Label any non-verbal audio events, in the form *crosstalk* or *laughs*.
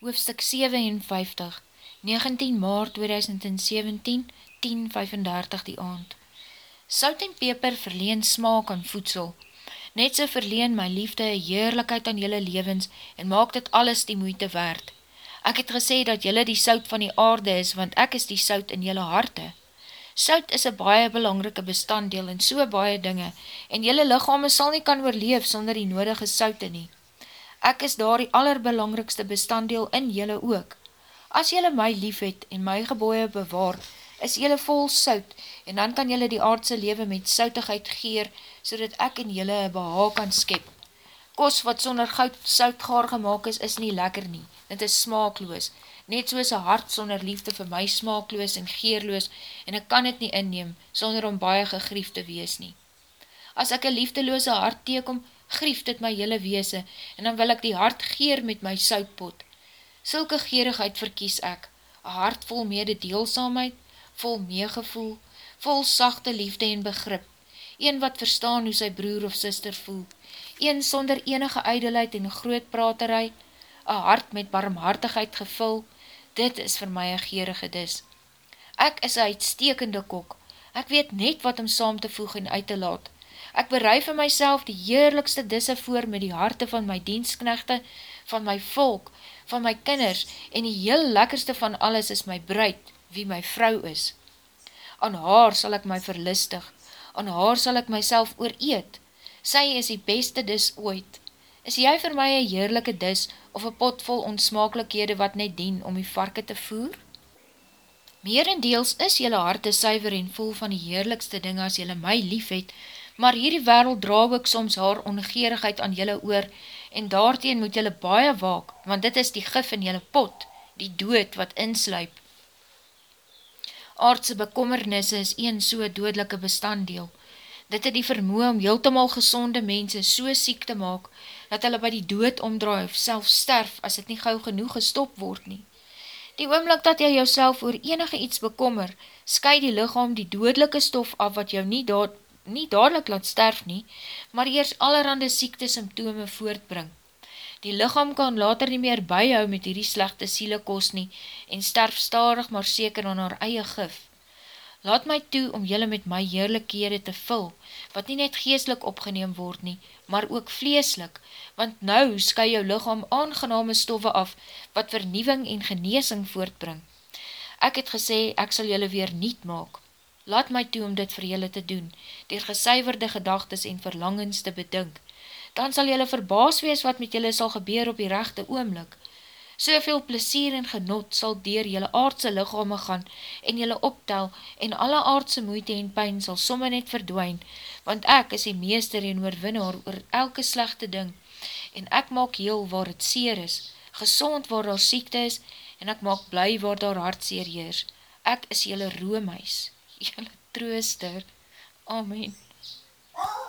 Hoofstuk 57 19 maart 2017 10.35 die aand Sout en peper verleen smaak aan voedsel. Net so verleen my liefde een heerlijkheid aan jylle levens en maak dit alles die moeite waard. Ek het gesê dat jylle die sout van die aarde is, want ek is die sout in jylle harte. Sout is een baie belangrike bestanddeel in so baie dinge, en jylle lichame sal nie kan oorleef sonder die nodige soute nie. Ek is daar die allerbelangrikste bestanddeel in jylle ook. As jylle my lief het en my geboeie bewaar, is jylle vol sout, en dan kan jylle die aardse lewe met soutigheid geer, so dat ek in jylle een behaal kan skep. Kos wat sonder goud sout gaar gemaakt is, is nie lekker nie. Dit is smaakloos, net soos een hart sonder liefde vir my smaakloos en geerloos, en ek kan het nie inneem, sonder om baie gegrief te wees nie. As ek een liefdeloose hart teekom, grief dit my jylle weese, en dan wil ek die hart geer met my soutpot. Sulke geerigheid verkies ek, een hart vol mededeelsamheid, vol meegevoel, vol sachte liefde en begrip, een wat verstaan hoe sy broer of sister voel, een sonder enige eidelheid en groot praterij, een hart met barmhartigheid gevul, dit is vir my een geerige dis. Ek is een uitstekende kok, ek weet net wat om saam te voeg en uit te laat, Ek berei vir myself die heerlikste disse voor met die harte van my diensknechte, van my volk, van my kinders, en die heel lekkerste van alles is my bruid, wie my vrou is. Aan haar sal ek my verlistig, aan haar sal ek myself ooreet, sy is die beste dis ooit. Is jy vir my een heerlijke dis, of een pot vol onsmakelikhede wat net dien om die varke te voer? Meerendeels is jylle harte suiver en vol van die heerlikste ding as jylle my lief het, maar hierdie wereld draag ek soms haar ongerigheid aan jylle oor, en daarteen moet jylle baie waak, want dit is die gif in jylle pot, die dood wat insluip. Aardse bekommernisse is een so doodlike bestanddeel. Dit het die vermoe om heeltemal gezonde mense so siek te maak, dat hulle by die dood omdraai of self sterf, as het nie gauw genoeg gestop word nie. Die oomlik dat jy jouself oor enige iets bekommer, sky die lichaam die doodlike stof af wat jou nie daad nie dadelijk laat sterf nie, maar eers allerhande siekte symptome voortbring. Die lichaam kan later nie meer byhou met hierdie slechte sielekos nie en sterf starig maar seker aan haar eie gif. Laat my toe om jylle met my heerlikhede te vul, wat nie net geestelik opgeneem word nie, maar ook vleeslik, want nou sky jou lichaam aangename stoffe af, wat vernieuwing en geneesing voortbring. Ek het gesê, ek sal jylle weer niet maak, Laat my toe om dit vir julle te doen, dier gesuiverde gedagtes en verlangens te bedink. Dan sal julle verbaas wees wat met julle sal gebeur op die rechte oomlik. Soveel plesier en genot sal dier julle aardse lichame gaan en julle optel en alle aardse moeite en pijn sal somme net verdwijn, want ek is die meester en oorwinnaar oor elke slechte ding en ek maak heel waar het seer is, gezond waar daar siekte is en ek maak bly waar daar hartseer heers. Ek is julle roomhuis. *laughs* Julle trooster. Amen.